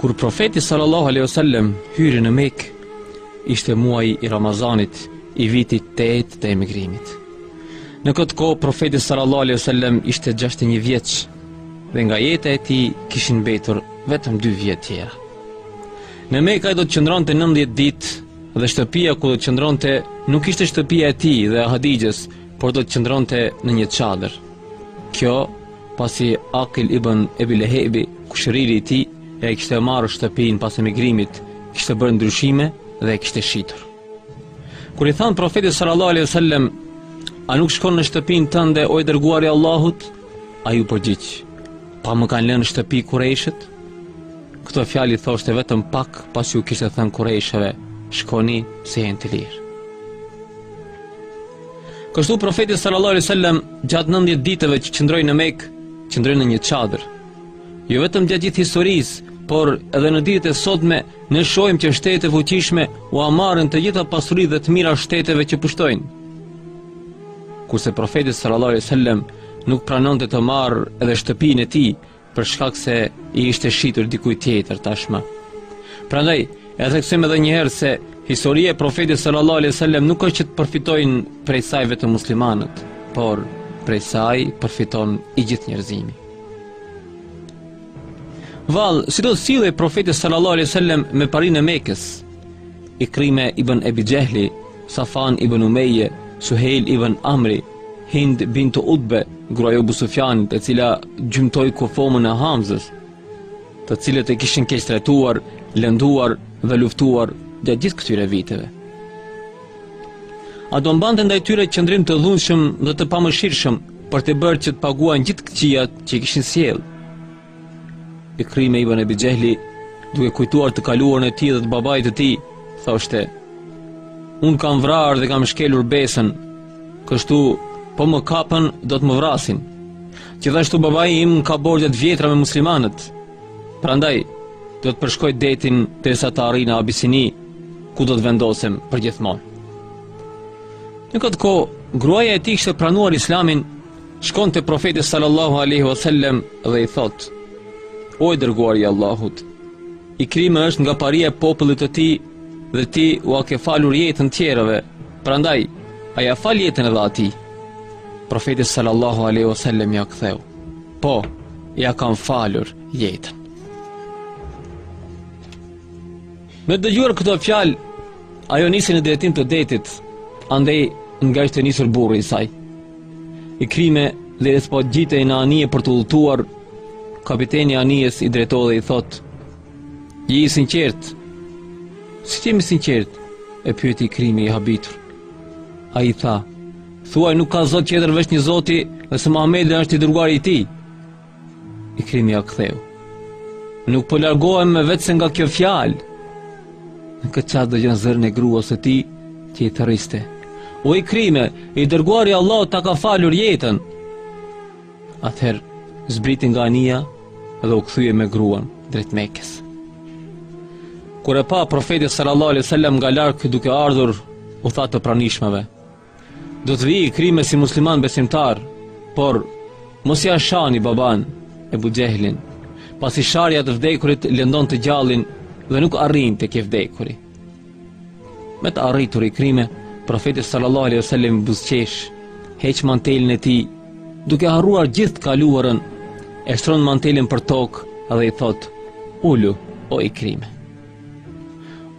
Kur profeti sallallahu alaihi wasallam hyri në Mekë, ishte muaji i Ramazanit i vitit 8 të emigrimit. Në këtë kohë profeti sallallahu alaihi wasallam ishte 61 vjeç dhe nga jeta e tij kishin mbetur vetëm 2 vjet tjera. Në Mekë ai do të qëndronte 19 ditë Dhe shtëpia ku do të qëndronte nuk ishte shtëpia e tij dhe e Hadixhes, por do të qëndronte në një çadër. Kjo pasi Akil ibn Ebi Lehebi, kushëriri i tij, e kishte marrë shtëpinë pas emigrimit, kishte bërë ndryshime dhe e kishte shitur. Kur i thanë profetit sallallahu alaihi sallam, a nuk shkon në shtëpinë tënde o i dërguari i Allahut, Ai u përgjigj, Pa më kanë lënë shtëpi kurejshët? Këto fjalë i thoshte vetëm pak pasi u kishte thënë kurejshëve, shkoni se jeni të lirë. Kështu profeti sallallahu alaihi wasallam gjatë 19 ditëve që qëndroi në Mekë, qëndroi në një çadër. Jo vetëm gjatë gjithë historisë, por edhe në ditët e sotme ne shohim që shtetet e fuqishme ua marrin të gjitha pasuritë dhe të mirat shteteve që pushtojnë. Kurse profeti sallallahu alaihi wasallam nuk pranonte të marrë edhe shtëpinë e tij për shkak se i ishte shitur dikujt tjetër tashmë. Prandaj, e theksojmë edhe një herë se historia e profetit sallallahu alaihi wasallam nuk është që të përfitojnë prej saj vetëm muslimanët, por prej saj përfiton i gjithë njerëzimi. Vallë, si do të sillej profeti sallallahu alaihi wasallam me parinë e Mekës? Ikrime ibn Ebi Xhehli, Safuan ibn Umeje, Suhejl ibn Amri, Hind bint Utbe, gruaja e Ebu Sufjanit, e cila gjymtoi kufomën e Hamzës, të cilët e kishin keqtrajtuar, lënduar dhe luftuar gjatë gjithë këtyre viteve. A do mbante ndaj tyre qëndrim të dhunshëm dhe të pamëshirshëm për t'i bërë që të paguajnë gjithë këqijat që i kishin sjellë. Ikrime ibn Ebi Xhehli, duke kujtuar të kaluarën e tij dhe të babait të tij, thoshte: Unë kam vrarë dhe kam shkelur besën, kështu po më kapën do të më vrasin. Gjithashtu babai im ka borxhe të vjetra me muslimanët. Prandaj do të përshkoj detin derisa të arrij në Abisini, ku do të vendosem përgjithmonë. Në këtë kohë, gruaja e tij kishte pranuar Islamin shkon te profeti sallallahu aleyhi wa sallem dhe i thotë O i dërguar i Allahut Ikrime është nga paria e popullit të tij dhe ti ua ke falur jetën tjerëve Prandaj, a ia fal jetën edhe atij Profeti sallallahu aleyhi wa sallem ia ktheu Po, ia kam falur jetën Me dëgjuar këto fjalë, ajo nisi në drejtim të detit, andej nga ishte nisur burri i saj. Ikrime derisa po ngjitej në anije për të udhëtuar, kapiteni i anijes i drejtohet dhe i thotë, Ji i sinqertë, si të jem i sinqertë, e pyeti Ikrime i habitur. Ai i tha, thuaj nuk ka zot tjetër veç një zoti, dhe se Muhammedi është i dërguari i tij, Ikrimi ia ktheu. Nuk po largohem veçse nga kjo fjalë. Në këtë çast dëgjon zërin e gruas së tij, që i thërriste. O Ikrime, i dërguari i Allahut ta ka falur jetën. Atëherë, zbriti nga anija dhe u kthye me gruan drejt Mekës. Kur e pa profeti sallallahu alaihi wasallam nga larg duke ardhur, u tha të pranishmëve: Do të vijë Ikrime si musliman besimtar, por mos ia shani baban Ebu Xhehlin, pasi sharja e të vdekurit lëndon të gjallin dhe nuk arrin tek i vdekuri. Me të arritur Ikrime, profeti sallallahu alaihi wasallam buzëqesh, heq mantelin e tij, duke harruar gjithë të kaluarën, e shtron mantelin për tokë dhe i thotë, ulu o Ikrime.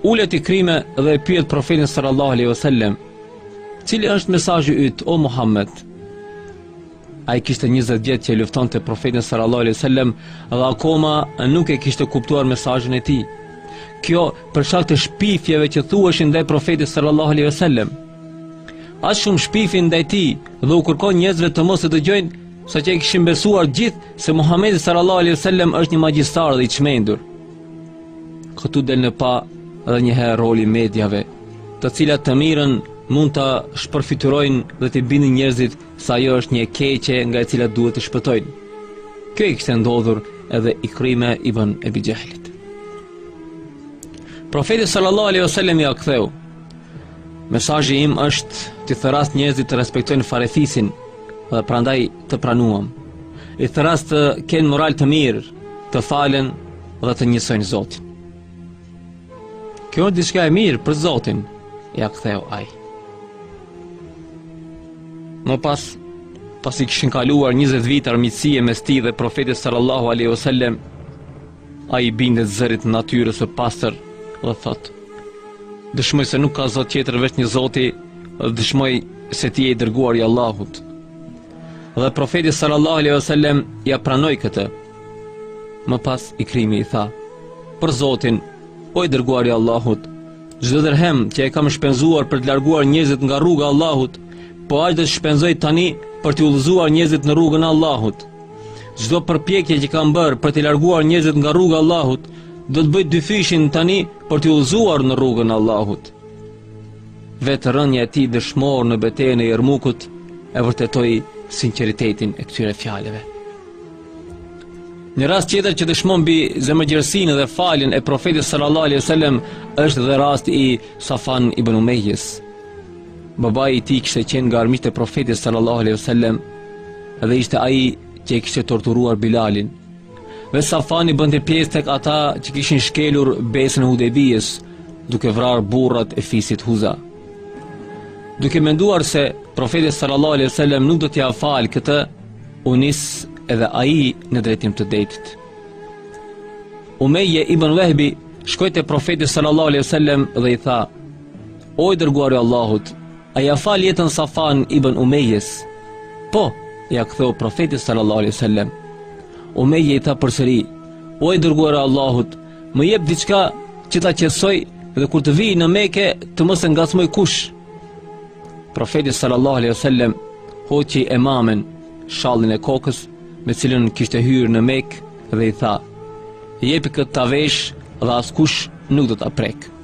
Ulet Ikrime dhe e pyet profetin sallallahu alaihi wasallam, "Cili është mesazhi yt o Muhammed?" Ai kishte 20 vjet që e luftonte profetin sallallahu alaihi wasallam dhe akoma nuk e kishte kuptuar mesazhin e tij. Kjo për shkak të shpifjeve që thuheshin ndaj profetit sallallahu alaihi wasallam. Aq shumë shpifin ndaj tij dhe u kërkon njerëzve të mos e dëgjojnë, saqë e kishin besuar të gjithë se Muhamedi sallallahu alaihi wasallam është një magjistar dhe i çmendur. Këtu del në pah edhe njëherë roli i mediave, të cilat të mirën mund ta shpërfytyrojnë dhe t'i bindin njerëzit se ajo është një e keqe nga e cila duhet të shpëtojnë. Kjo i kishte ndodhur edhe Ikrime ibën Ebi Xhehlit. Profeti sallallahu alaihi wasallam ia ktheu. Mesazhi im është t'i thërras njerëzit të respektojnë farefisin dhe prandaj të pranuam. I thërras të kenë moral të mirë, të falen dhe të njësojnë Zotin. Kjo është diçka e mirë për Zotin, ia ktheu ai. Më pas, pasi kishin kaluar 20 vite armiqësie mes tij dhe profetit sallallahu alaihi wasallam, ai i bindet zërit të natyrës së pastër dhe thotë: Dëshmoj se nuk ka zot tjetër veç një Zoti, dhe dëshmoj se ti je i dërguari i Allahut. Dhe profeti sallallahu alaihi wasallam ia pranoi këtë. Më pas Ikrimi i tha: "Për Zotin, o i dërguari i Allahut, çdo dirhem që e kam shpenzuar për t'i larguar njerëzit nga rruga e Allahut, po aq do të shpenzoj tani për t'i udhëzuar njerëzit në rrugën e Allahut. Çdo përpjekje që kam bërë për t'i larguar njerëzit nga rruga e Allahut, do të bëj dyfishin tani për t'i udhëzuar në rrugën e Allahut." Vetë rënia e tij dëshmor në betejën e Jermukut e vërtetoi sinqeritetin e këtyre fjalëve. Një rast tjetër që dëshmon mbi zemërgjerësinë dhe faljen e profetit sallallahu alaihi wasallam është dhe rasti i Safuan ibn Umejes. Babai i tij kishte qenë nga armiqtë e profetit sallallahu alaihi wasallam dhe ishte ai që e kishte torturuar Bilalin. Vetë Safuani bënte pjesë tek ata që kishin shkelur besën e Hudejbijes, duke vrarë burrat e fisit Huzaa. Duke menduar se profeti sallallahu alejhi wasallam nuk do t'ia falë këtë, u nis edhe ai në drejtim të detit. Umejr ibn Uehbi shkoi te profeti sallallahu alejhi wasallam dhe i tha: "O i dërguari i Allahut, A ia fal jetën Safuan ibn Umejes? Po, ia ktheu profeti sallallahu alaihi wasallam. Umejri i tha përsëri, o i dërguari i Allahut, më jep diçka që ta qetësoj dhe kur të vijë në Mekë të mos e ngacmojë kush. Profeti sallallahu alaihi wasallam hoqi imamen, shallin e kokës, me të cilën kishte hyrë në Mekë dhe i tha, jepi këtë ta veshë dhe askush nuk do ta prekë.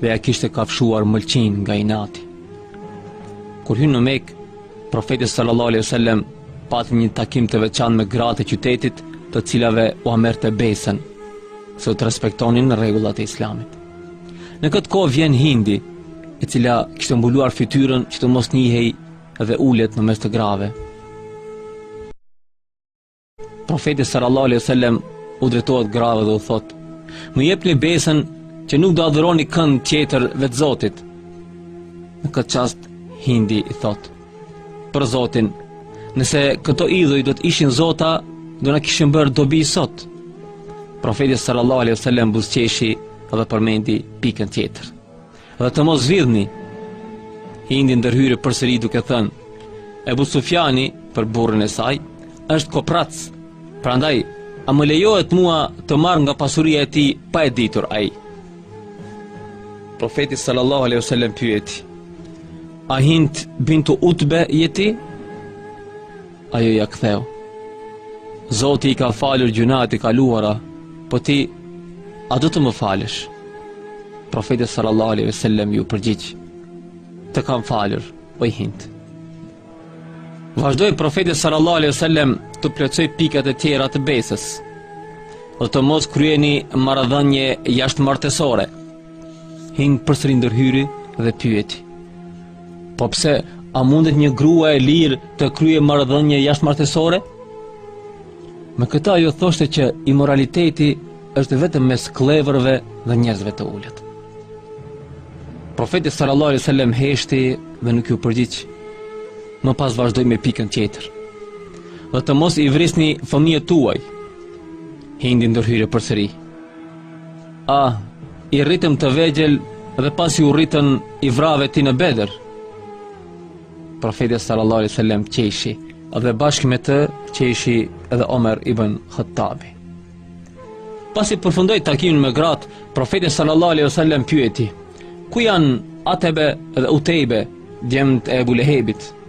dhe ia kishte kafshuar mëlçinë nga inati. Kur hyn në Mekë, profeti sallallahu alejhi wasallam pati një takim të veçantë me gratë e qytetit, të cilave ua merrte besën se do respektonin rregullat e Islamit. Në këtë kohë vjen Hindi, e cila kishte mbuluar fytyrën që të mos njihej dhe ulet në mes të grave. Profeti sallallahu alaihi wasallam u drejtohet grave dhe u thotë: "Më jepni besën që nuk do adhuroni kënd tjetër veç Zotit." Në këtë çast Hindi i thotë: "Për Zotin, nëse këto idhuj do të ishin zota, do na kishin bërë dobi sot." Profeti sallallahu alaihi wasallam buzëqeshi dhe përmendi pikën tjetër. Dhe të mos vidhni. Hindi ndërhyri përsëri duke thënë, Ebu Sufjani për burrin e saj është koprac. Prandaj, a më lejohet mua të marr nga pasuria e tij pa e ditur ai? Profeti sallallahu alejhi wasallam pyeti, A Hind bintu Utbe je ti? Ajo ia ktheu. Zoti i ka falur gjynahet e kaluara, po ti a do të më falësh? Profeti sallallahu alejhi ue sellem iu përgjigj. Të kam falur, oj Hind. Vazhdoi profeti sallallahu alejhi ue sellem të plotësojë pikat e tjera të besës. Dhe të mos kryeni marrëdhënie jashtë martesore. Hind përsëri ndërhyri dhe pyeti. Po pse, a mundet një grua e lirë të kryejë marrëdhënie jashtëmartesore? Me këtë ajo thoshte që imoraliteti është vetëm mes skllevërve dhe njerëzve të ulët. Profeti sallallahu alaihi wasallam heshti dhe nuk iu përgjigj. Më pas vazhdoi me pikën tjetër. Dhe të mos i vrisni fëmijët tuaj. Hindi ndërhyri përsëri. A, i rritëm të vegjël dhe pasi u rritën i vrave ti në Bedër. Profeti sallallahu alaihi wasallam qeshi dhe bashkë me të qeshi edhe Omer ibn Hattabi. Pasi përfundoi takimin me gratë, profeti sallallahu alaihi wasallam pyeti: "Ku janë Atebe dhe Utejbe, djemtë e Ebu Lehebit?"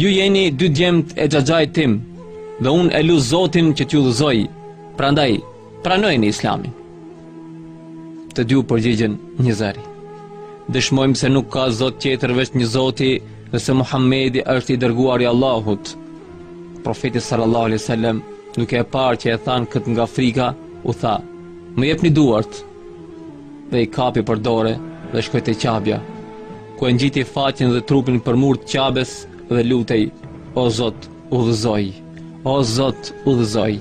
Ju jeni dy djemtë e xhaxhait tim dhe unë e lus Zotin që t'ju udhëzojë. Prandaj pranojeni Islamin. Të dy u përgjigjën njëzëri. Dëshmojmë se nuk ka Zot tjetër veç një Zoti dhe se Muhamedi është i dërguar i Allahut. Profeti sallallahu alaihi wasallam, duke e parë që e thanë këtë nga frika, u tha: "Më jepni duart." dhe i kapi për dore dhe shkoi te Qabja, ku e ngjiti faqen dhe trupin për mur të Qabes dhe lutej, o Zot, udhëzoji, o Zot, udhëzoji.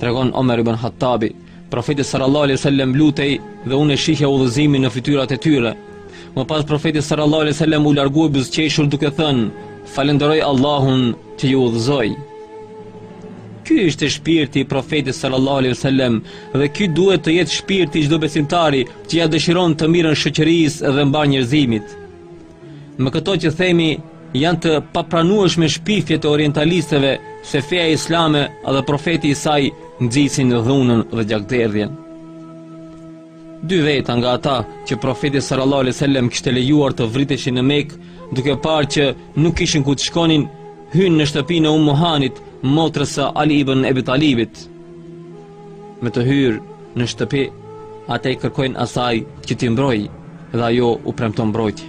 Tregon Omer ibn Hattabi, profeti sallallahu alaihi wasallam lutej dhe unë e shihja udhëzimin në fytyrat e tyre. Më pas profeti sallallahu alaihi wasallam u largoi buzëqeshur duke thënë: "Falënderoj Allahun që ju udhëzoi." Ky ishte shpirti i profetit sallallahu alaihi wasallam Dhe ky duhet të jetë shpirti i çdo besimtari që ia dëshiron të mirën shoqërisë dhe mbarë njerëzimit. Me këto që themi janë të papranueshme shpifjet e orientalistëve se feja islame dhe profeti i saj nxisin dhunën dhe gjakderdhjen. Dy veta nga ata që profeti sallallahu alejhi wasallam kishte lejuar të vriteshin në Mekë, duke parë që nuk kishin ku të shkonin, hynë në shtëpinë e Ummu Hanit, motrës së Ali ibn Ebi Talibit. Me të hyrë në shtëpi, ata i kërkojnë asaj që t'i mbrojë dhe ajo u premton mbrojtje.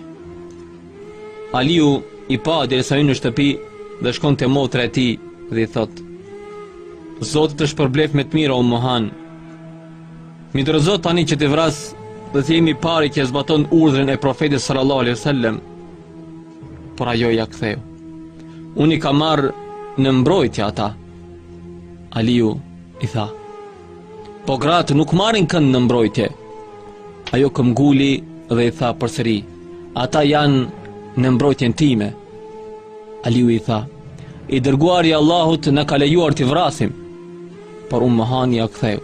Aliu i pa derisa hynë në shtëpi dhe shkon te motra e tij dhe i thotë: Zoti të shpërbleftë me të mira Ummu Hani. M'i dorëzo tani që t'i vras dhe të jem i pari që zbaton urdhrin e profetit sallallahu alaihi wasallam. Por ajo ia ktheu. Unë i kam marrë në mbrojtje ata. Aliu i tha, po gratë nuk marrin kënd në mbrojtje. Ajo këmbënguli dhe i tha përsëri, ata janë në mbrojtjen time. Aliu i tha, i dërguar i Allahut na ka lejuar t'i vrasim, por Um Hani ia ktheu.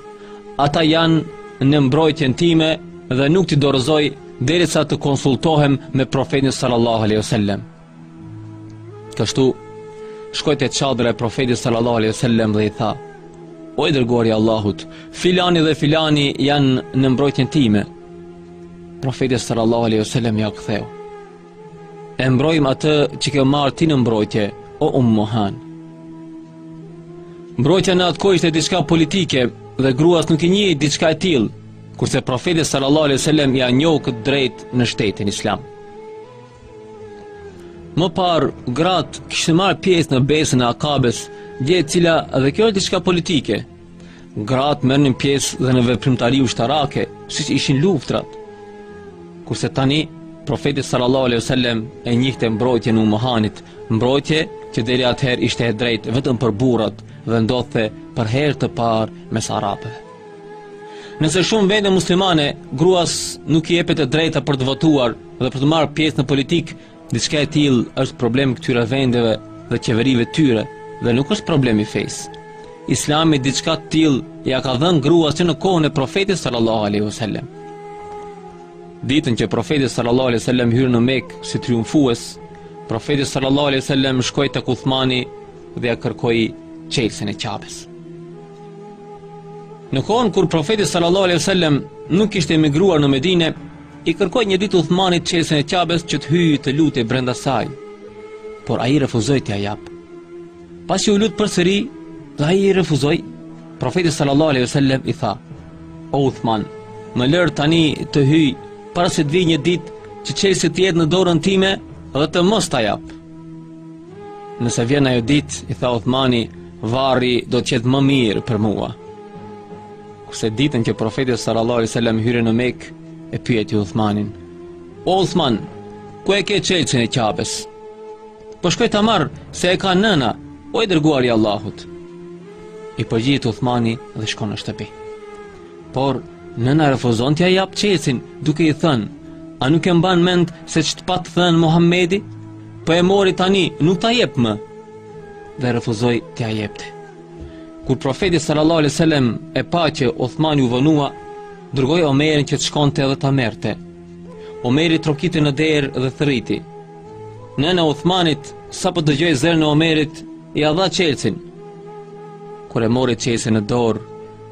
Ata janë në mbrojtjen time dhe nuk t'i dorëzoj derisa të konsultohem me profetin sallallahu alaihi wasallam. Kështu, shkoi te çadra e profetit sallallahu alaihi sallam dhe i tha, O i dërguari i Allahut, filani dhe filani janë në mbrojtjen time. Profeti sallallahu alaihi wasallam ia ktheu. E mbrojmë atë që ke marrë ti në mbrojtje, o Um Hani. Mbrojtja në atë kohë ishte diçka politike dhe gruas nuk i njihej diçka e tillë, kurse profeti sallallahu alaihi wasallam ia njohu këtë të drejtë në shtetin islam. Më parë, gratë kishin marrë pjesë në besën e Akabes, gjë e cila dhe kjo është diçka politike. Gratë merrnin pjesë dhe në veprimtari ushtarake, siç ishin luftrat. Kurse tani, profeti sallallahu alaihi wasallam e njihte mbrojtjen e Um Hanit, mbrojtje që deri atëherë ishte e drejtë vetëm për burrat dhe ndodhte për herë të parë mes arabëve. Nëse në shumë vende muslimane gruas nuk i jepet e drejta për të votuar, dhe për të marrë pjesë në politikë, diçka e tillë është problem i këtyre vendeve dhe qeverive të tyre dhe nuk është problem i fesë. Islami diçka të tillë ia ka dhënë gruas që në kohën e profetit sallallahu alaihi wasallam. Ditën që profeti sallallahu alaihi wasallam hyri në Mekë si triumfues, profeti sallallahu alaihi wasallam shkoi tek Uthmani dhe ia kërkoi çelësin e Qabes. Në kohën kur profeti sallallahu alaihi wasallam nuk kishte emigruar në Medinë, I kërkoi një ditë Uthmanit çelësin e Qabes që të hyjë e të lutej brenda saj, por ai refuzoi t'ia japë. Pasi iu lut përsëri, dhe ai refuzoi, profeti sallallahu alejhi wasallam i tha: "O Uthman, më lër tani të hyj para se të vijë një ditë që çelësi të jetë në dorën time dhe të mos ta jap." Nëse vjen ajo ditë, i tha Uthmani, varri do të jetë më mirë për mua. Kurse ditën që profeti sallallahu alaihi wasallam hyri në Mekë, e pyeti Uthmanin: "O Uthman, ku e ke çelësin e Qabes?" "Po shkoj ta marr, se e ka nëna, o i dërguari i Allahut." I përgjigjet Uthmani dhe shkon në shtëpi. Por nëna refuzon t'ia japë çelësin, duke i thënë: "A nuk e mban mend se ç'të pat thënë Muhamedi? Po e mori tani, nuk ta jep më." Dhe refuzoi t'ia jepte. Kur profeti sallallahu alaihi wasallam e pa që Uthmani u vonua, dërgoi Omerin që të shkonte dhe ta merrte. Omeri trokiti në derë dhe thërriti. Nëna e Uthmanit sapo dëgjoi zërin e Omerit, ia dha çelësin. Kur e mori çelësin në dorë,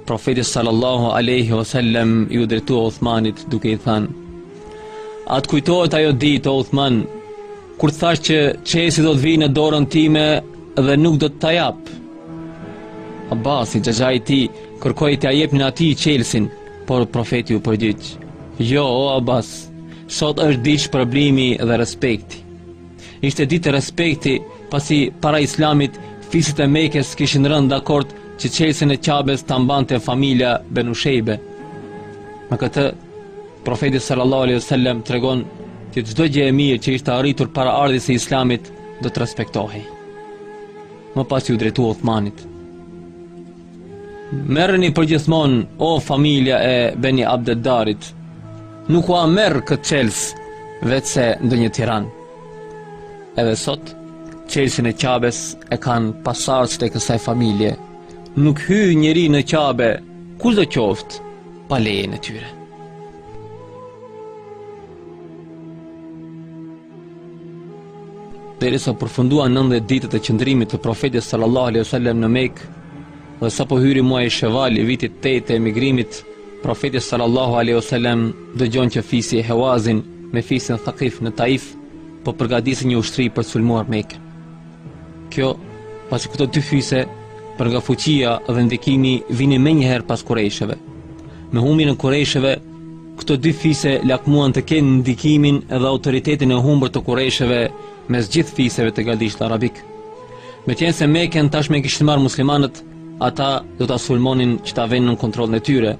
profeti sallallahu alaihi wasallam iu drejtua Uthmanit duke i thënë: A të kujtohet ajo ditë o Uthman, Kur të thashë që çelësi do të vijë në dorën time dhe nuk do të ta jap. Abasi, xhaxhai i tij, kërkoi t'ia jepnin atij çelësin, por profeti u përgjigj. Jo, o Abas, sot është ditë shpërblimi dhe respekti. Ishte ditë respekti, pasi para Islamit, fiset e Mekës kishin rënë dakord që çelësin e Qabes ta mbante familja Benushejbe. Me këtë, Profeti sallallahu alaihi wasallam tregon që çdo gjë e mirë që ishte arritur para ardhjes së Islamit do të respektohej. Më pas iu drejtua Uthmanit. Merreni përgjithmonë o familja e Beni Abdeddarit. Nuk ua merr këtë çelës veçse ndonjë tiran. Edhe sot çelësin e Qabes e kanë pasardhësit e kësaj familje. Nuk hyn njeri në Qabe, kushdo qoftë. pa lejen e tyre. Derisa përfunduan 19 ditët e qëndrimit të profetit sallallahu alaihi wasallam në Mekë, dhe sapo hyri muaji Sheval i vitit të 8 të emigrimit, profeti sallallahu alaihi wasallam dëgjon që fisi Hewazin me fisin Thakif në Taif po përgatisin një ushtri për të sulmuar Mekën. Kjo, pasi këto dy fise, për nga fuqia dhe ndikimi, vinin menjëherë pas kurejshëve. Me humbjen e kurejshëve, këto dy fise lakmuan të kenë ndikimin dhe autoritetin e humbur të kurejshëve mes gjithë fiseve të gadishullit arabik. Meqenëse Mekën tashmë e kishin marrë muslimanët, ata do ta sulmonin që ta vënë në kontrollin e tyre.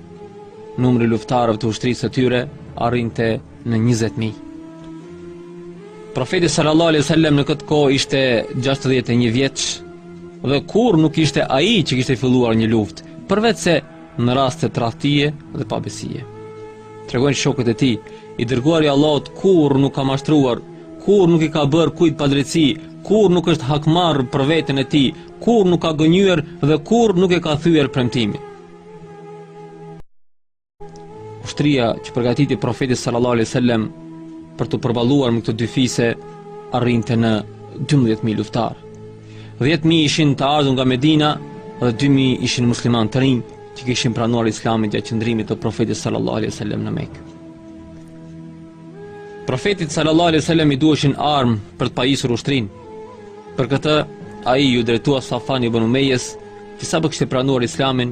Numri i luftëtarëve të ushtrisë së tyre arrinte në 20 mijë. Profeti sallallahu alaihi wasallam në këtë kohë ishte 61 vjeç dhe kurrë nuk ishte ai që kishte filluar një luftë, përveçse në raste tradhtie dhe pabesie. Tregojnë shokët e tij, i dërguari i Allahut kurrë nuk ka mashtruar, kurrë nuk i ka bërë kujt padrejtësi, kurrë nuk është hakmarrë për veten e tij, kurrë nuk ka gënjyer dhe kurrë nuk e ka thyer premtimin. Ushtria që përgatiti profeti sallallahu alaihi wasallam për t'u përballuar me këto dy fise arrinte në 12000 luftëtarë. 10000 ishin të ardhur nga Medina dhe 2000 ishin muslimanë të rinj që kishin pranuar Islamin gjatë qëndrimit të profetit sallallahu alaihi wasallam në Mekë. Profetit sallallahu alaihi wasallam i duheshin armë për të pajisur ushtrinë. Për këtë ai iu drejtua Safan ibn Umejes, që sapo kishte pranuar Islamin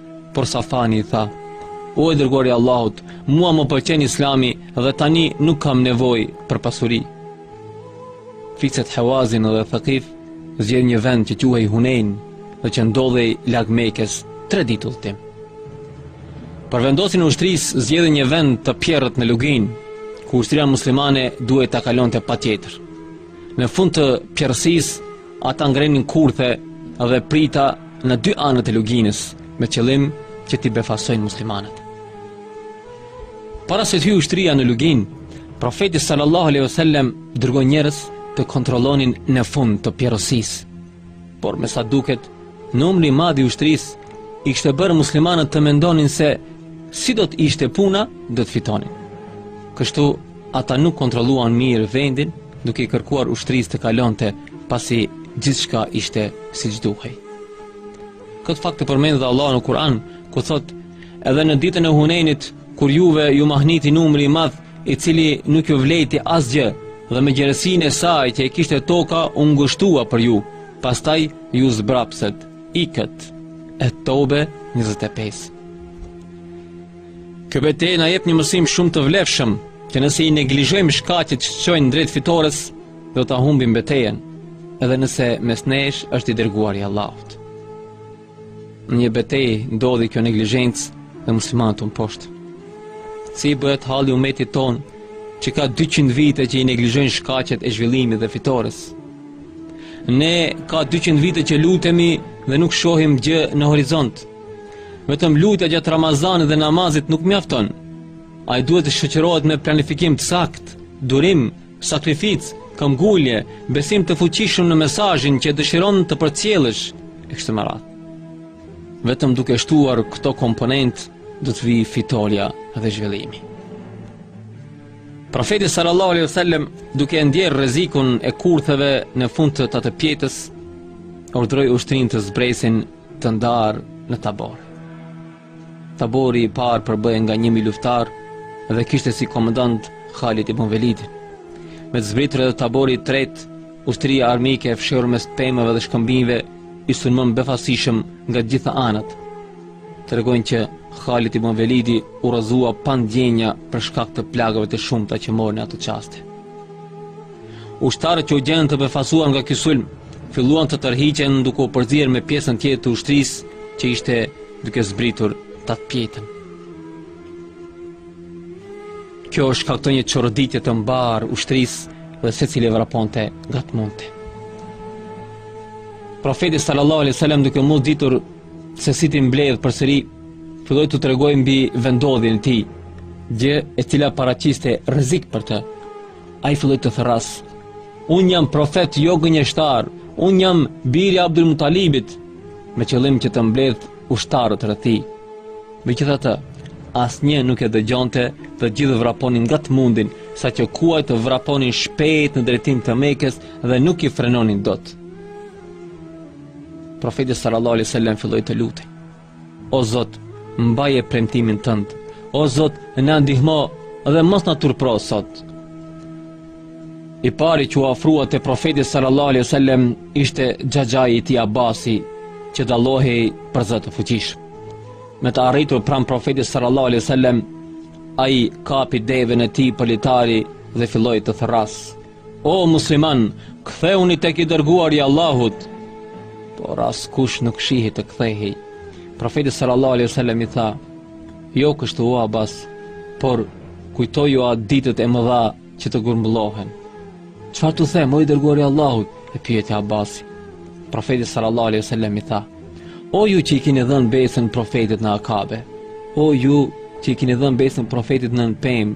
Por Safani i tha, O i dërguari i Allahut, mua më pëlqen Islami dhe tani nuk kam nevojë për pasuri. Fiset Hawazin dhe Thekif zgjedhin një vend që quhej Hunein dhe që ndodhej larg Mekës, tre ditë udhëtim. Për vendosjen e ushtrisë zgjedhin një vend të pjerrët në luginë, ku ushtria muslimane duhej ta kalonte patjetër. Në fund të pjerrësisë Ata ngrenin kurthe dhe prita në dy anët e luginës me qëllim që t'i befasojnë muslimanët. Para se të hyjë ushtria në luginë, profeti sallallahu alejhi wasallam dërgoi njerëz të kontrollonin në fund të pjerrësisë. Por me sa duket, numri i madh i ushtrisë i kishte bërë muslimanët të mendonin se sido të ishte puna, do të fitonin. Kështu Ata nuk kontrolluan mirë vendin duke i kërkuar ushtrisë të kalonte pasi gjithçka ishte siç duhej. Këtë fakt e përmend dhe Allahu në Kur'an, ku thotë: "Edhe në ditën e Hunejnit, kur juve ju mahniti numri i madh, i cili nuk ju vlejti asgjë, dhe me gjerësinë e saj që e kishte toka u ngushtua për ju, pastaj ju u zbrapsët, ikët." Et-Teube 25. Kjo betejë na jep një mësim shumë të vlefshëm, që nëse i neglizhojmë shkaqet që çojnë drejt fitores, do ta humbim betejën, edhe nëse mes nesh është i dërguari i Allahut. Në një betejë ndodhi kjo neglizhencë dhe muslimanët u mposhtën. Si i bëhet halli umetit tonë që ka 200 vite që i neglizhojnë shkaqet e zhvillimit dhe fitores? Ne ka 200 vite që lutemi dhe nuk shohim gjë në horizont. Vetëm lutja gjatë Ramazanit dhe namazit nuk mjafton. Ai duhet të shoqërohet me planifikim të saktë, durim, sakrificë, këmbgulje, besim të fuqishëm në mesazhin që dëshiron të përcjellësh e kështu me radhë. Vetëm duke shtuar këto komponentë do të vijë fitorja dhe zhvillimi. Profeti sallallahu alaihi wasallam duke ndierë rrezikun e kurtheve në fund të tatëpjetës, urdhëroi ushtrinë të zbresin të ndarë në taborë. Tabori i parë përbëhej nga 1000 luftarë dhe kishte si komandant Khalid ibn Velidin. Me të zbritur edhe tabori i tretë, ushtria armike e fshehur mes pemëve dhe shkëmbinjve i sulmon befasishëm nga të gjitha anët. Tregojnë që Khalid ibn Velidi u rrëzua pa ndjenja për shkak të plagëve të shumta që mori në atë çast. Ushtarët që u gjendën të befasuar nga ky sulm, filluan të tërhiqen duke u përzier me pjesën tjetër të ushtrisë që ishte duke zbritur tatëpjetën. Kjo shkaktoi një çoroditje të mbarë ushtrisë dhe secili vraponte nga të mundte. Profeti sallallahu alaihi wasallam duke mos ditur se si t'i mbledhë përsëri, filloi t'u tregojë mbi vendndodhjen e tij, gjë e cila paraqiste rrezik për të, Ai filloi të thërrasë. Unë jam profet jo gënjeshtar, unë jam biri i Abdul Mutalibit, me qëllim që të mbledhë ushtarët rreth tij. Megjithatë, asnjë nuk e dëgjonte, të gjithë vraponin nga të mundin, saqë kuajt vraponin shpejt në drejtim të Mekës dhe nuk i frenonin dot. Profeti sallallahu alaihi wasallam filloi të lutej. O Zot, mbaje premtimin tënd. O Zot, na ndihmo dhe mos na turpëro sot. I pari që u afrua te profeti sallallahu alaihi wasallam ishte xhaxhai i tij Abasi, që dallohej për zë të fuqishëm. Me të arritur pranë profetit sallallahu alaihi wasallam, ai kapi devenë e tij për litari dhe filloi të thërrasë. O muslimanë, kthehuni tek i dërguari i Allahut. Por askush nuk shihej të kthehej. Profeti sallallahu alaihi wasallam i tha: "Jo kështu o Abbas, por kujtojua ditët e mëdha që të grumbullohen." Çfarë t'u them, o i dërguari i Allahut? e pyeti Abbasi. Profeti sallallahu alaihi wasallam i tha: "O ju që i keni dhënë besën profetit në Akabe, o ju që i keni dhënë besën profetit nën pemë,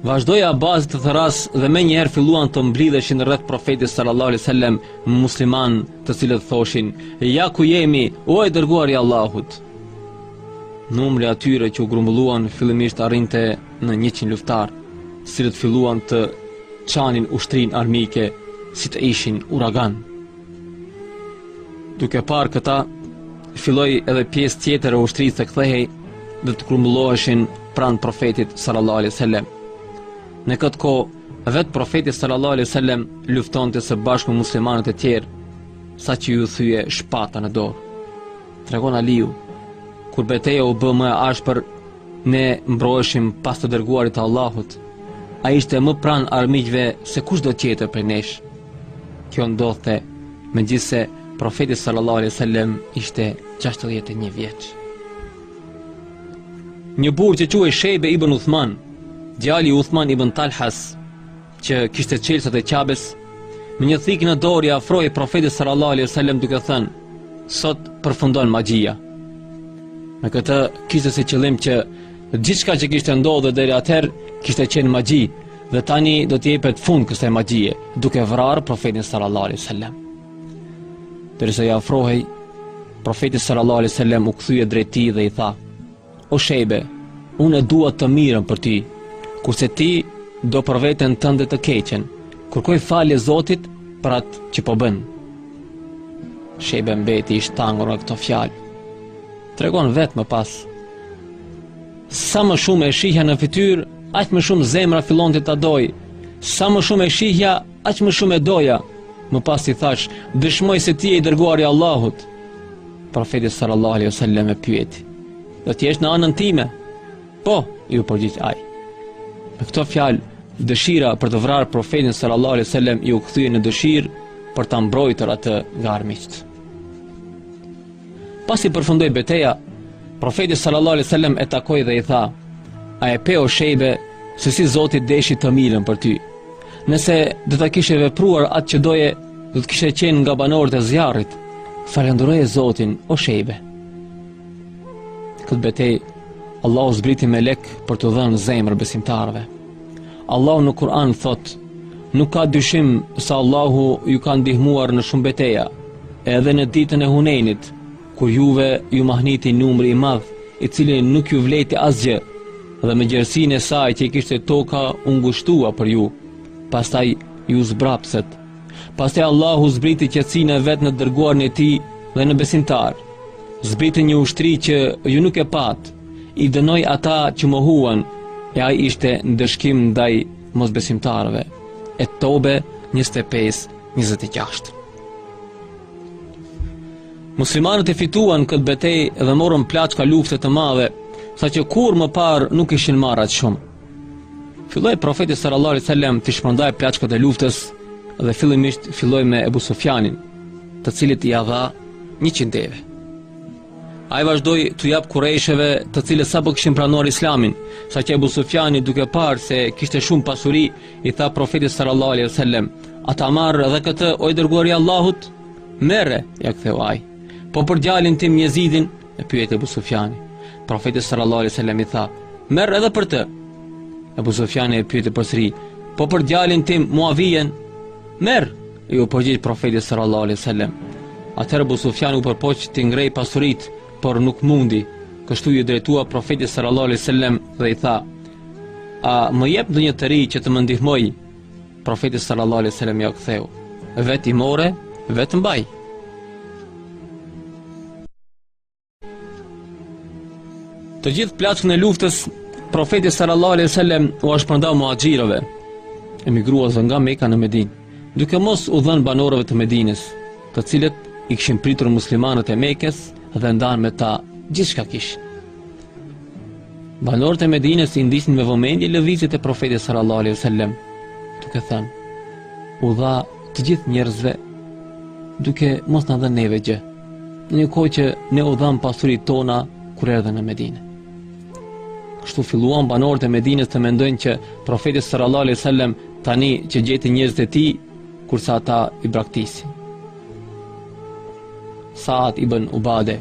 Vazhdoi Abasi të thërrasë dhe menjëherë filluan të mblidheshin rreth profetit sallallahu alaihi wasallam muslimanë, të cilët thoshin: "Ja ku jemi, o i dërguari i Allahut." Numri i atyre që u grumbulluan fillimisht arrinte në 100 luftarë, të cilët filluan të çanin ushtrinë armike si të ishin uragan. Duke parë këta, filloi edhe pjesa tjetër e ushtrisë të kthehej dhe të grumbulloheshin pranë profetit sallallahu alaihi wasallam. Në këtë kohë vetë profeti sallallahu alaihi wasallam luftonte së bashku me muslimanët e tjerë, saqë iu thye shpata në dorë. Tregon Aliu, kur beteja u bë më e ashpër, ne mbroheshim pas të dërguarit të Allahut. Ai ishte më pranë armiqve se kushdo tjetër prej nesh. Kjo ndodhte, megjithëse profeti sallallahu alaihi wasallam ishte 61 vjeç. Një burë që quhej Shejbe ibën Uthman, djali i Uthman ibën Talhas, që kishte çelësat e Qabes, me një thikë në dorë i afrohet profetit sallallahu alaihi wasallam duke thënë: "Sot përfundon magjia." Me këtë kishte si qëllim që gjithçka që kishte ndodhur deri atëherë kishte qenë magji dhe tani do t'i jepet fund kësaj magjie, duke vrarë profetin sallallahu alaihi wasallam. Derisa i afrohej, profeti sallallahu alaihi wasallam u kthye drejt tij dhe i tha: O Shejbe, unë e dua të mirën për ty, kurse ti do për veten tënde të keqen. Kërkoji falje Zotit për atë që po bën. Shejbe mbeti i shtangur me këto fjalë. Tregon vetë më pas. Sa më shumë e shihja në fytyrë, aq më shumë zemra fillonte ta dojë. Sa më shumë e shihja, Aq më shumë e doja, më pas i thashë, dëshmoj se ti je i dërguari i Allahut. Profeti sallallahu alaihi wasallam e pyeti, "Do të jesh në anën time?" Po, iu përgjigj ai. Me këto fjalë, dëshira për të vrarë profetin sallallahu alaihi wasallam iu kthye në dëshirë për ta mbrojtur atë nga armiqtë. Pasi përfundoi beteja, profeti sallallahu alaihi wasallam e takoi dhe i tha: "A e pe o Shejbe se si Zoti deshi të mirën për ty?" Nëse do ta kishe vepruar atë që doje, do të kishe qenë nga banorët e zjarrit. Falënderoje Zotin, o Shejbe. Këtë betejë Allahu zbriti melekë për t'u dhënë zemër besimtarëve. Allahu në Kur'an thotë: Nuk ka dyshim se Allahu ju ka ndihmuar në shumë beteja, edhe në ditën e Hunejnit, Kur juve ju mahniti numri i madh, i cili nuk ju vlejti asgjë, dhe me gjerësinë e saj që e kishte toka u ngushtua për ju. Pastaj ju zbrapsët. Pastaj Allahu zbriti qetësinë e vet në të dërguarin e tij dhe në besimtarë. Zbriti një ushtri që ju nuk e patë, i dënoi ata që mohuan, e ai ishte ndëshkim ndaj mosbesimtarëve. Et Teube 25 26 Muslimanët e fituan këtë betejë dhe morën plaçka lufte të madhe, saqë kurrë më parë nuk kishin marrë aq shumë. Filloi profeti sallallahu alaihi wasallam t'i shpërndajë plaçkat e luftës dhe fillimisht filloi me Ebu Sufjanin, të cilit ia dha njëqind deve. Ai vazhdoi t'u japë kurejshëve të cilët sapo kishin pranuar islamin, saqë Ebu Sufjani duke parë se kishte shumë pasuri, I tha profetit sallallahu alaihi wasallam, "A ta marr edhe këtë o i dërguar i Allahut?" Merre, ia ktheu ai. Po për djalin tim Jezidin, e pyeti Ebu Sufjani. Profeti sallallahu alaihi wasallam i tha, "Merr edhe për të." Ebu Sufjani e pyeti përsëri, "Po për djalin tim Muavijen?" Merr, iu përgjigj profeti sallallahu alaihi wasallam. Atëherë Ebu Sufjani u përpoq t'i ngrejë pasuritë, por nuk mundi. Kështu iu drejtua profetit sallallahu alaihi wasallam dhe i tha, A më jep ndonjë të ri që të më ndihmojë? Profeti sallallahu alaihi wasallam ia ktheu, "Vetë i more, vetë mbaji." Të gjithë plaçkën e luftës, profeti sallallahu alaihi wasallam ua shpërndau muhaxhirëve, emigruesve nga Meka në Medinë, duke mos u dhënë banorëve të Medinës, të cilët i kishin pritur muslimanët e Mekës dhe ndanë me ta gjithçka kishin. Banorët e Medinës i ndiqnin me vëmendje lëvizjet e Profetit sallallahu alaihi wasallam, duke thënë: "U dha të gjithë njerëzve duke mos na dhënë neve gjë." Në një kohë që ne u dhamë pasuritë tona kur erdhën në Medinë. Kështu filluan banorët e Medinës të mendojnë që Profeti sallallahu alaihi wasallam tani që gjeti njerëzit e tij, kurse ata i braktisin. Saad ibn Ubade,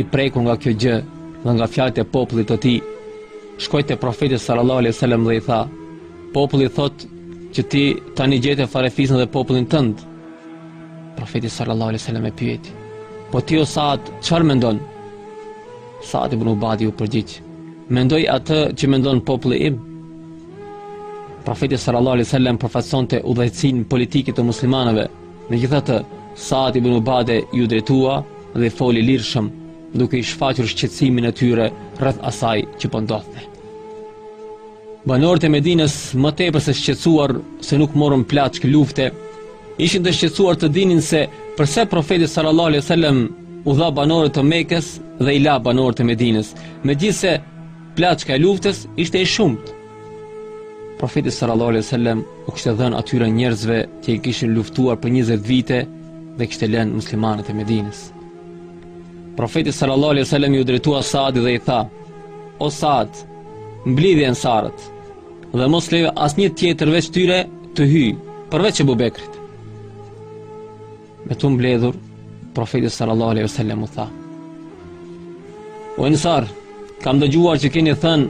i prekur nga kjo gjë dhe nga fjalët e popullit të tij, shkoi te profeti sallallahu alaihi wasallam dhe i tha: Populli thotë që ti tani gjete farefisën dhe popullin tënd. Profeti sallallahu alaihi wasallam e pyeti: Po ti o Saad, çfarë mendon? Saad ibn Ubade iu përgjigj: Mendoj atë që mendon populli im. Profeti sallallahu alaihi wasallam përfaqësonte udhëheqësinë politike të muslimanëve Megjithatë, Saad ibn Ubade iu drejtua dhe i foli lirshëm, duke i shfaqur shqetësimin e tyre rreth asaj që po ndodhte. Banorët e Medinës, më tepër se shqetësuar se nuk morën plaçkë lufte, ishin të shqetësuar të dinin se përse profeti sallallahu alaihi wasallam u dha banorëve të Mekës dhe i la banorët e Medinës, megjithëse plaçka e luftës ishte e shumtë. Profeti sallallahu alejhi ue sellem u kishte dhënë atyre njerëzve që i kishin luftuar për 20 vite dhe kishte lënë muslimanët e Medinës. Profeti sallallahu alejhi ue sellem iu drejtua Saadit dhe i tha: "O Saad, mblidhi ensarët dhe mos lejo asnjë tjetër veç tyre të hyjë, përveç Ebu Bekrit." Me t'u mbledhur, profeti sallallahu alaihi wasallam u tha: O ensarë, kam dëgjuar që keni thënë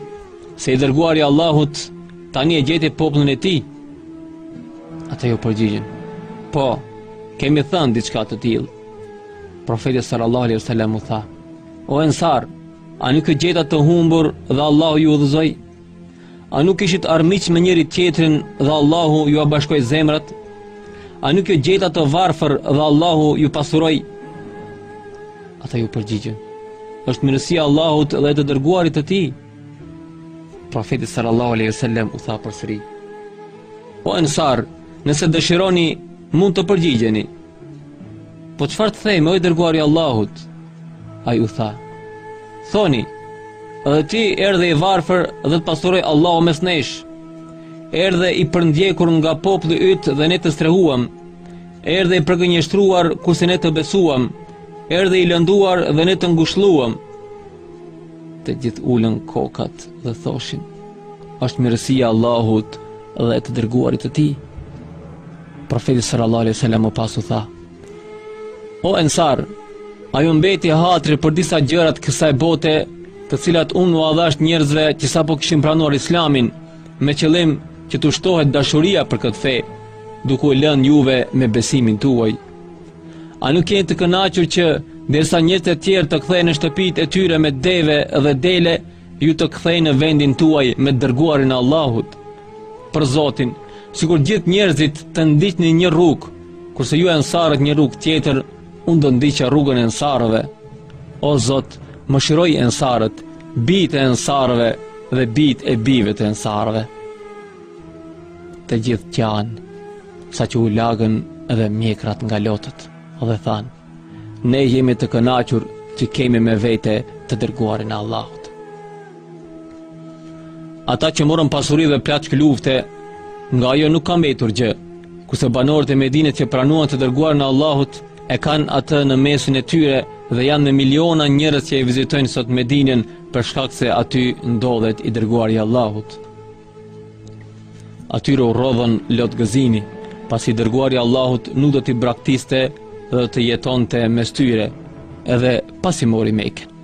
se i dërguari i Allahut tani e gjeti popullin e tij. Ata iu përgjigjen: Po, kemi thënë diçka të tillë. Profeti sallallahu alaihi wasallam u tha: O ensarë, a nuk ju gjeta të humbur dhe Allahu ju udhëzoi? A nuk ishit armiq me njëri-tjetrin dhe Allahu jua bashkoi zemrat? A nuk ju gjeta të varfër dhe Allahu ju pasuroi? Ata iu përgjigjën. është mirësia e Allahut dhe e të dërguarit të tij. Profeti sallallahu alaihi wasallam u tha përsëri. O ensar, nëse dëshironi, mund të përgjigjeni. Po çfarë të themi, o i dërguari i Allahut? Ai u tha, thoni, edhe ti erdhe i varfër dhe të pasuroi Allahu mes nesh, erdhe i përndjekur nga populli yt dhe ne të strehuam, erdhe i përgënjeshtruar kurse ne të besuam, erdhe i lënduar dhe ne të ngushëlluam. Të gjithë ulën kokat dhe thoshin, është mirësia e Allahut dhe e të dërguarit të tij. Profeti sallallahu alaihi wasallam më pas u tha: O Ensar, a ju mbeti hatri për disa gjëra të kësaj bote, të cilat unë ua dhashë njerëzve që sapo kishin pranuar Islamin, me qëllim që t'u shtohet dashuria për këtë fe, duke u lënë juve me besimin tuaj. A nuk jeni të kënaqur që derisa njerëzit e tjerë të kthehen në shtëpitë e tyre me deve dhe dele, Ju të ktheheni në vendin tuaj me të dërguarin e Allahut, për Zotin, sikur gjithë njerëzit të ndiqnin një rrugë, kurse ju ensarët një rrugë tjetër, unë do ndiqja rrugën e ensarëve. O Zot, mëshiroji ensarët, bijtë e ensarëve dhe bijtë e bijve të ensarëve. Të gjithë qanë, saqë u lagën edhe mjekrat nga lotët, dhe thanë, Ne jemi të kënaqur që kemi me vete të dërguarin e Allahut. Ata që morën pasuri dhe plaçkë lufte, nga ajo nuk ka mbetur gjë, kurse banorët e Medines që pranuan të dërguarin e Allahut e kanë atë në mesin e tyre dhe janë me miliona njerëz që e vizitojnë sot Medinen për shkak se aty ndodhet i dërguari i Allahut. Atyre u rrodhën lot gëzimi, pasi i dërguari i Allahut nuk do t'i braktiste dhe do të jetonte mes tyre, edhe pasi mori Mekën.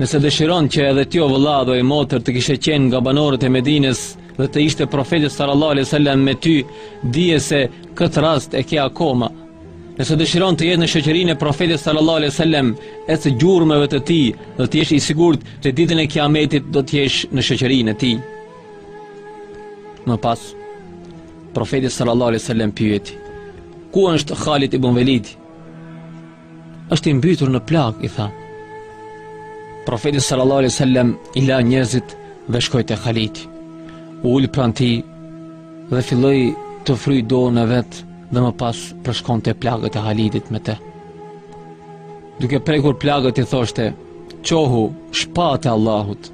Nëse dëshiron që edhe ti o vëlla dhe oj motër të kishe qenë nga banorët e Medinës dhe të ishte profeti sallallahu alejhi ue sellem me ty, dije se këtë rast e ke akoma. Nëse dëshiron të jesh në shoqërinë e Profetit sallallahu alejhi ue sellem, ec gjurmëve të tij, dhe të jesh i sigurt se ditën e Kiametit do të jesh në shoqërinë e tij. Më pas, Profeti sallallahu alejhi ue sellem pyeti: "Ku është Halid ibn Velidi?" Është i mbytur në plagë, i thanë. Profeti sallallahu alejhi ue sellem i la njerëzit dhe shkoi te Halidi. U ul pranë tij dhe filloi të fryjë dorën e vet dhe më pas përshkonte plagët e Halidit me të. Duke prekur plagët i thoshte, çohu shpatë e Allahut,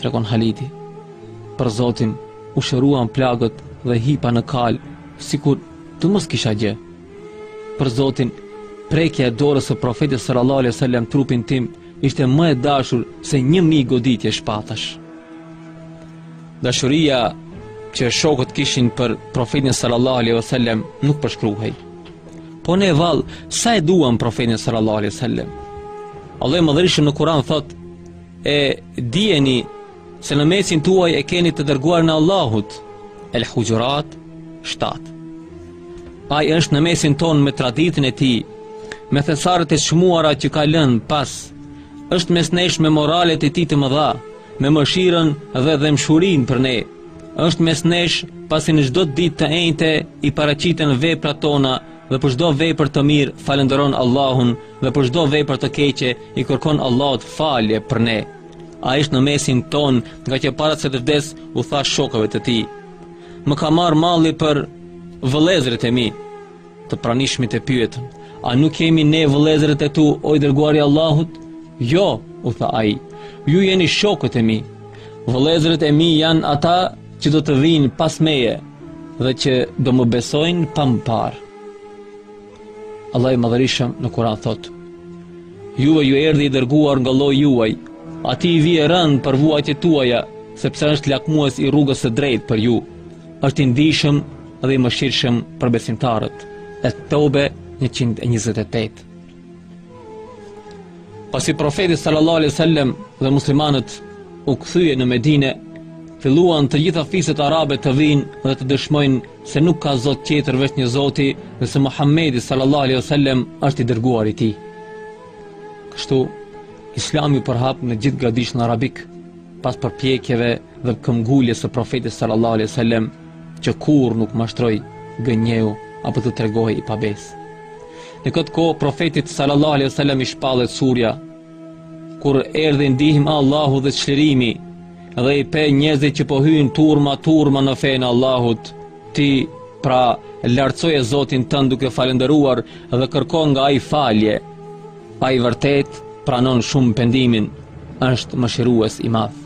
tregon Halidi. Për Zotin, u shëruan plagët dhe hipa në kalë, sikur të mos kisha gjë. Për Zotin, prekja e dorës së profetit sallallahu alaihi wasallam në trupin tim, ishte më e dashur se një mijë goditje shpatash. Dashuria që shokët kishin për profetin sallallahu alaihi wasallam nuk përshkruhej. Po ne vallë, sa e duam profetin sallallahu alaihi wasallam. Allahu i madhërishëm në Kur'an thotë: "E dijeni se në mesin tuaj e keni të dërguarin e Allahut." El Huxhurat 7. Ai është në mesin tonë me traditën e tij, me thesarët e çmuara që ka lënë pas. Është mes nesh me moralet e tij të mëdha, me mëshirën dhe dhembshurinë për ne. Është mes nesh, pasi në çdo ditë të enjte i paraqiten veprat tona dhe për çdo vepër të mirë falënderon Allahun dhe për çdo vepër të keqe i kërkon Allahut falje për ne. Ai është në mesin tonë, ngaqë para se të vdesë u tha shokëve të tij. Më ka marrë malli për vëllezërit e mi. Të pranishmit e pyetën, a nuk jemi ne vëllezërit e tu, o i dërguari i Allahut? Jo, u tha ai, ju jeni shokët e mi. Vëllezërit e mi janë ata që do të vijnë pas meje dhe që do më besojnë pa më parë. Allahu i madhërishëm në Kuran thotë Juve ju erdhi i dërguar nga lloji juaj Atij i vjen rëndë për vuajtjet tuaja Sepse është lakmues i rrugës së drejtë për ju është i ndjeshëm dhe i mëshirshëm për besimtarët. Et-Teube 128. Pasi profeti sallallahu alaihi wasallam dhe muslimanët u kthyen në Medinë, filluan të gjitha fiset arabe të vijnë dhe të dëshmojnë se nuk ka zot tjetër veç një Zoti dhe se Muhamedi sallallahu alaihi wasallam është i dërguari i Tij. Kështu Islami u përhap në gjithë gadishullin arabik pas përpjekjeve dhe këmbguljes së profetit sallallahu alaihi wasallam që kurrë nuk mashtroi gënjeu apo të tregohej i pabesë. Në këtë kohë profetit sallallahu alaihi wasallam i shpallet surja kur erdhi ndihma e Allahut dhe çlirimi dhe i pe njerëzit që po hyjnë turma turma në fenë e Allahut ti pra lartësoje Zotin tënd duke falënderuar dhe kërko nga ai falje ai vërtet pranon shumë pendimin është mëshirues i madh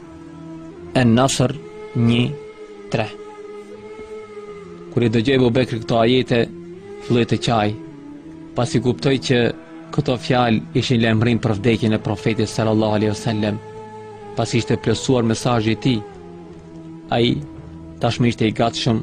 En Nasr 1-3 Kur i dëgjoi Abu Bekri këto ajete, filloi të qajë, pasi kuptoi që këto fjalë ishin lajmërim për vdekjen e profetit sallallahu alaihi wasallam, pasi ishte plotësuar mesazhi i tij, ai tashmë ishte i gatshëm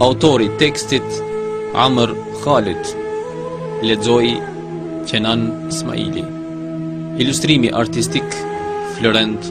Autori tekstit Amr Khalid Ledzoj Kenan Smaili Ilustrimi artistik Florent